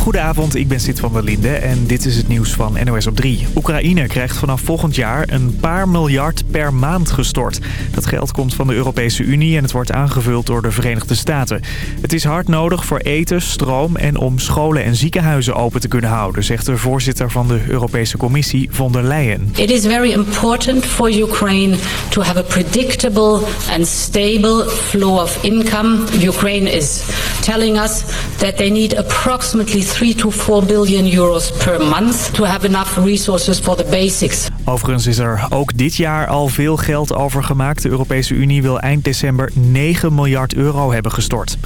Goedenavond, ik ben Sid van der Linde en dit is het nieuws van NOS op 3. Oekraïne krijgt vanaf volgend jaar een paar miljard per maand gestort. Dat geld komt van de Europese Unie en het wordt aangevuld door de Verenigde Staten. Het is hard nodig voor eten, stroom en om scholen en ziekenhuizen open te kunnen houden... zegt de voorzitter van de Europese Commissie von der Leyen. It is very important for Ukraine to have a predictable and stable flow of income. Ukraine is telling us that they need approximately 3 to 4 billion euros per month to have enough resources for the basics. Overigens is er ook dit jaar al veel geld overgemaakt. De Europese Unie wil eind december 9 miljard euro hebben gestort.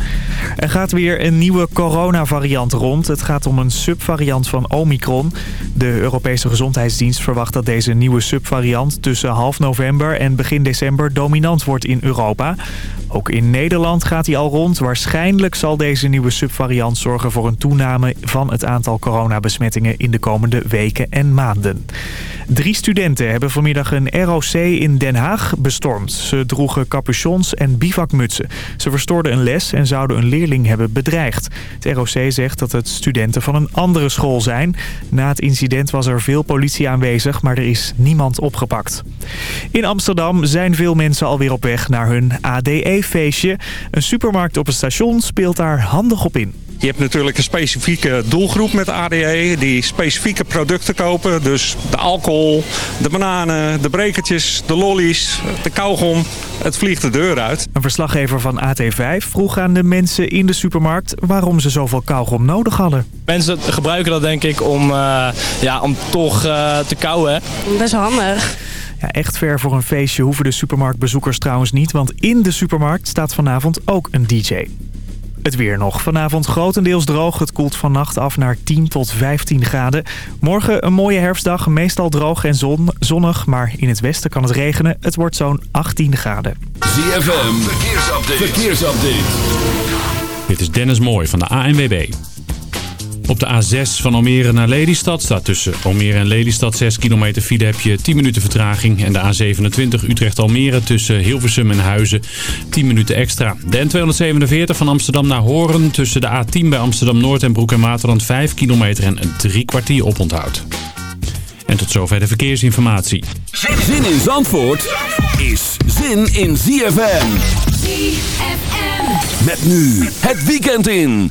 Er gaat weer een nieuwe coronavariant rond. Het gaat om een subvariant van Omicron. De Europese Gezondheidsdienst verwacht dat deze nieuwe subvariant tussen half november en begin december dominant wordt in Europa. Ook in Nederland gaat hij al rond. Waarschijnlijk zal deze nieuwe subvariant zorgen voor een toename van het aantal coronabesmettingen in de komende weken en maanden. Drie studenten hebben vanmiddag een ROC in Den Haag bestormd. Ze droegen capuchons en bivakmutsen. Ze verstoorden een les en zouden een leerling hebben bedreigd. Het ROC zegt dat het studenten van een andere school zijn. Na het incident was er veel politie aanwezig, maar er is niemand opgepakt. In Amsterdam zijn veel mensen alweer op weg naar hun ADE-feestje. Een supermarkt op het station speelt daar handig op in. Je hebt natuurlijk een specifieke doelgroep met ADE die specifieke producten kopen. Dus de alcohol, de bananen, de brekertjes, de lollies, de kauwgom. Het vliegt de deur uit. Een verslaggever van AT5 vroeg aan de mensen in de supermarkt waarom ze zoveel kauwgom nodig hadden. Mensen gebruiken dat denk ik om, uh, ja, om toch uh, te kauwen. Best handig. Ja, echt ver voor een feestje hoeven de supermarktbezoekers trouwens niet... want in de supermarkt staat vanavond ook een DJ. Het weer nog. Vanavond grotendeels droog. Het koelt vannacht af naar 10 tot 15 graden. Morgen een mooie herfstdag. Meestal droog en zon, zonnig. Maar in het westen kan het regenen. Het wordt zo'n 18 graden. ZFM. Verkeersupdate. Verkeersupdate. Dit is Dennis Mooij van de ANWB. Op de A6 van Almere naar Lelystad staat tussen Almere en Lelystad 6 kilometer file heb je 10 minuten vertraging. En de A27 Utrecht-Almere tussen Hilversum en Huizen 10 minuten extra. De N247 van Amsterdam naar Hoorn tussen de A10 bij Amsterdam-Noord en Broek en Waterland 5 kilometer en een drie kwartier oponthoud. En tot zover de verkeersinformatie. Zin in Zandvoort is zin in ZFM. ZFM. Met nu het weekend in.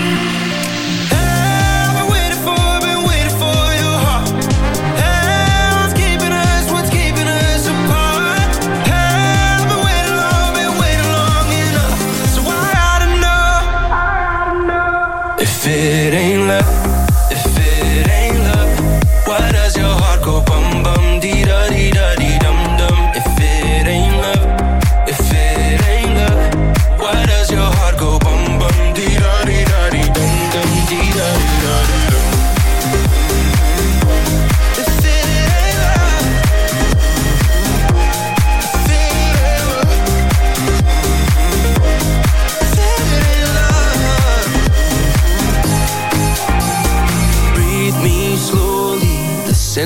it ain't love,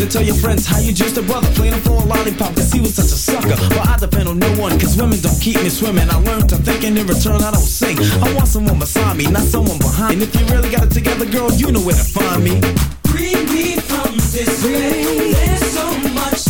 And tell your friends how you just a brother playing for a lollipop cause he was such a sucker. But I depend on no one cause women don't keep me swimming. I learned to think and in return I don't sing. I want someone beside me, not someone behind. And if you really got it together, girl, you know where to find me. Free me from this way. There's so much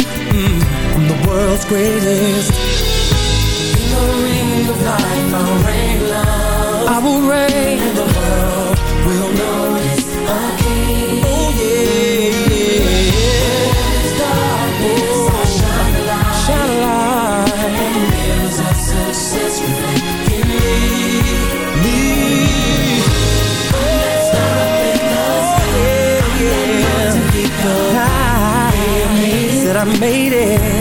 I'm the world's greatest. In the ring of life, I'll reign love. I will reign. And the world will notice a king. Oh yeah. yeah. Darkness, oh, I shine a light. Shine a light. And mirrors of success reflect in me. Me. I'm that star in the sky. Oh, yeah, yeah. I'm that mountain ah, I made it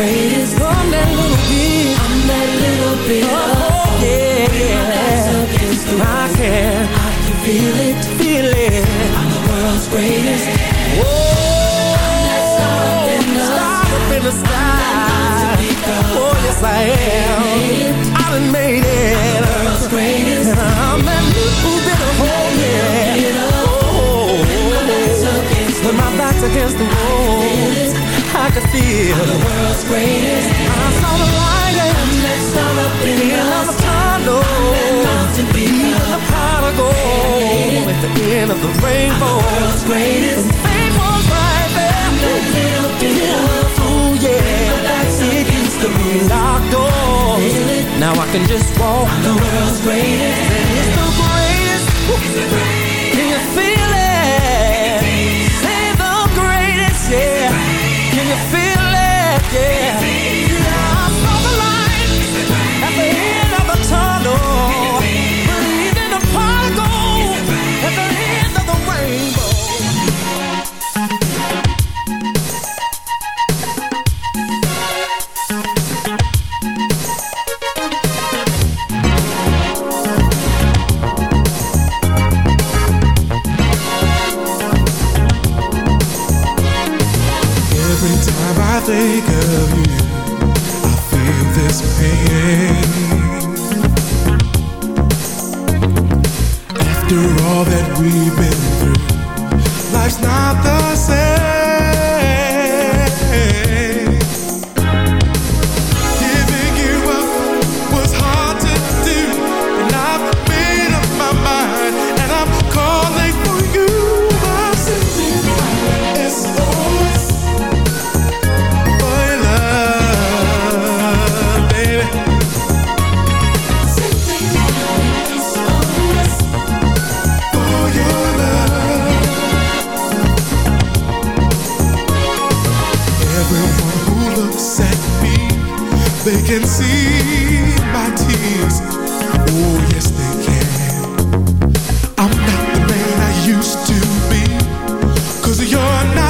greatest. I'm that little bit. I'm that little bit. Oh, yeah. That's against the I can. I can feel it. Feel it. I'm the world's greatest. Whoa. I'm that star in the star up in the sky. Oh, yes, I am. I done made it. I'm the world's greatest. And I'm that little bit of hope. Yeah. Oh, when my back's against the wall, I can feel it greatest. I saw the light and that up in the tunnel. Even the prodigal at the end of the rainbow. I'm the world's greatest. Fame was right there. That little bit of yeah. Against the locked doors. Now I can just walk. I'm the world's greatest. The greatest. It's the greatest. Can you feel looks at me, they can see my tears. Oh, yes, they can. I'm not the man I used to be. Cause you're not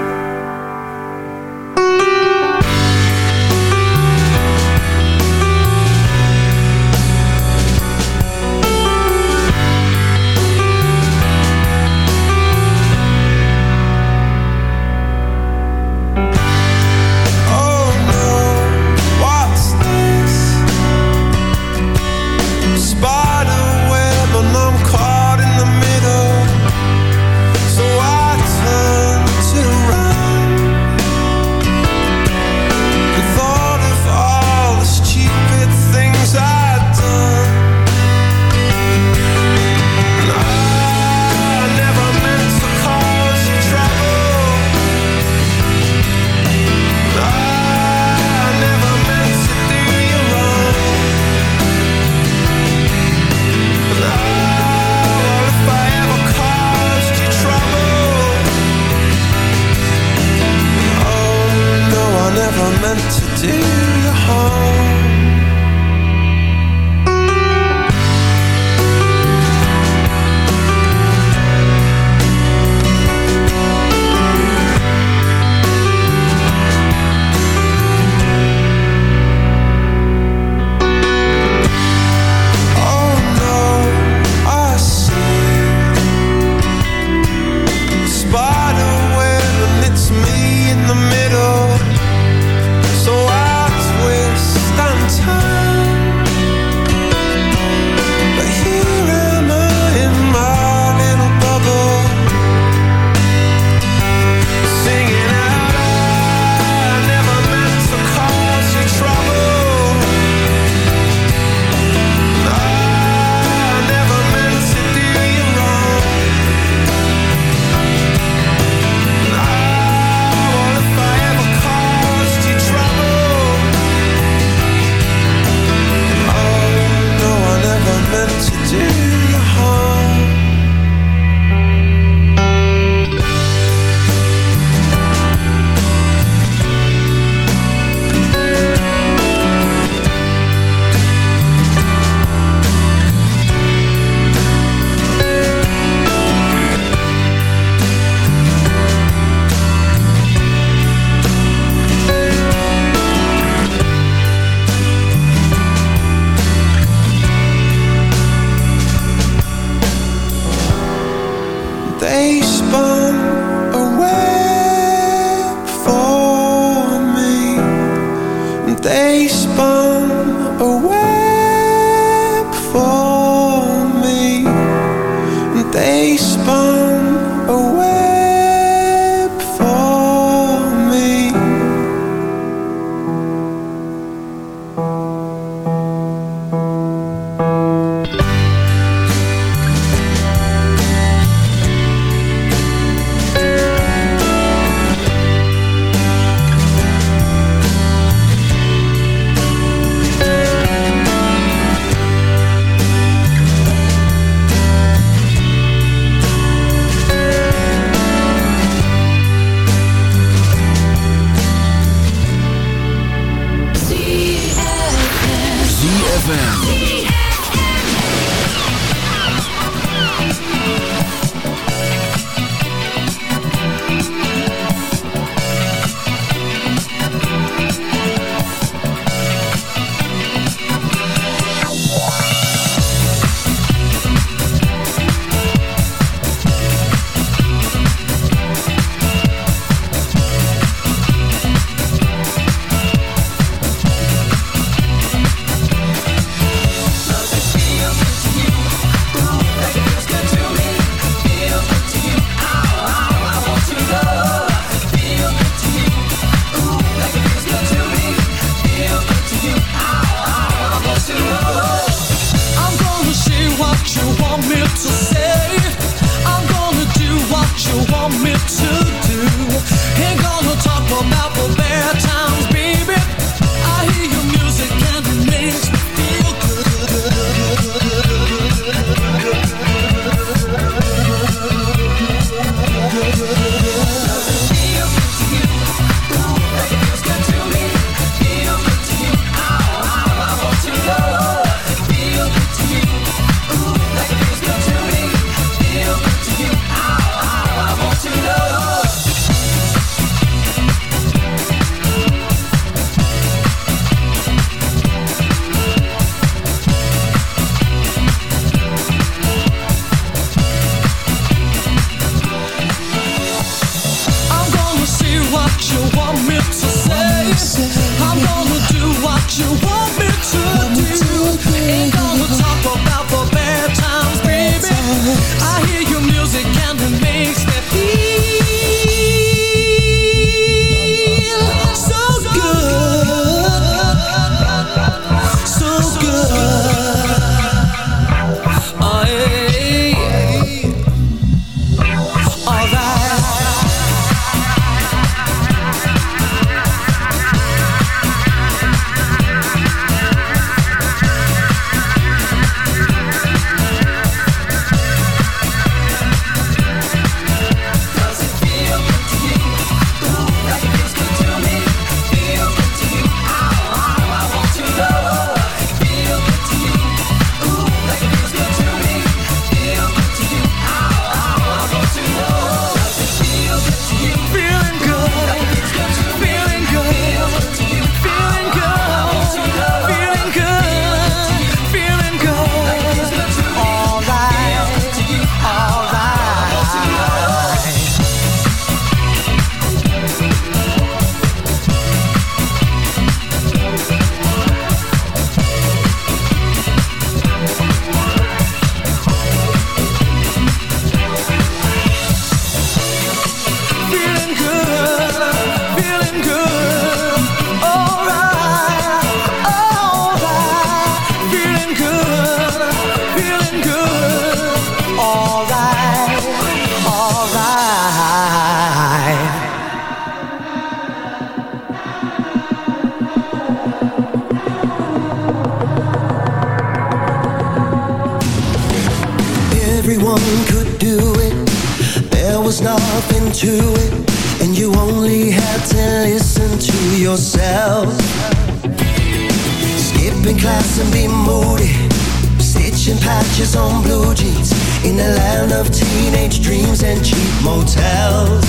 teenage dreams and cheap motels.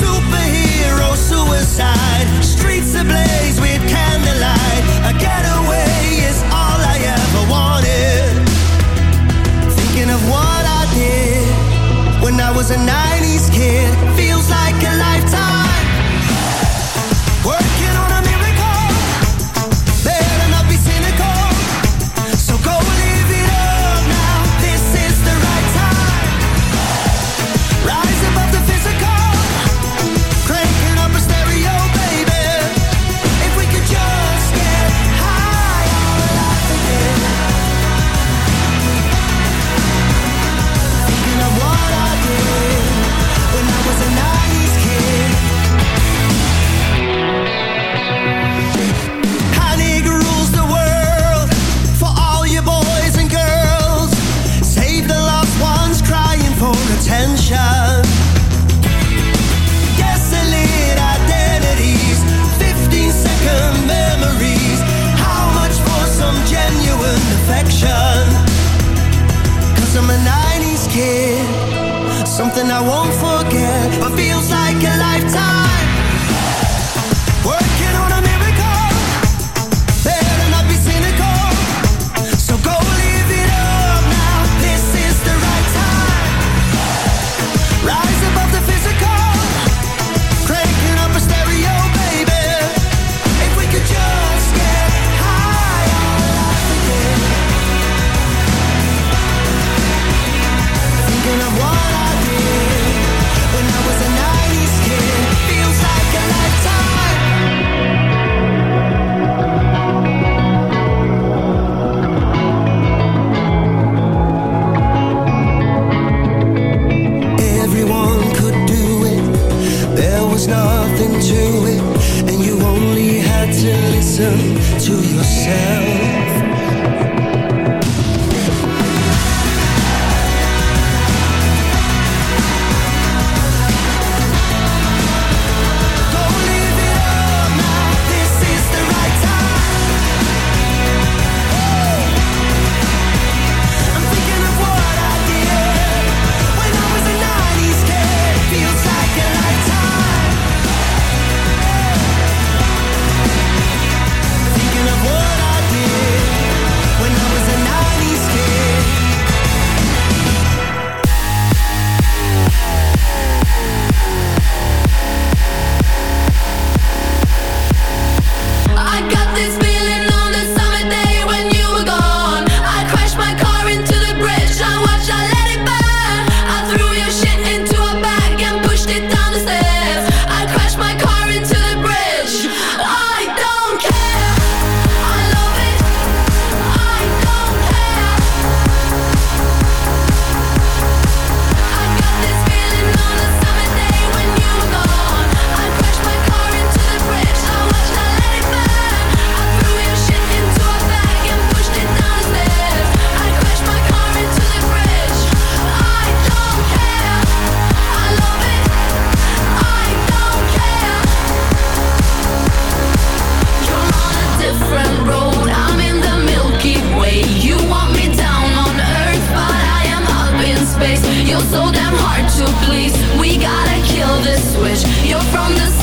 Superhero suicide, streets ablaze with candlelight. A getaway is all I ever wanted. Thinking of what I did when I was a 90s kid feels like a lifetime. Work won't You're so damn hard to please. We gotta kill this switch. You're from the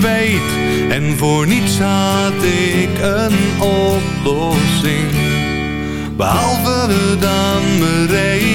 weet. En voor niets had ik een oplossing. Behalve dan bereid.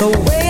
the way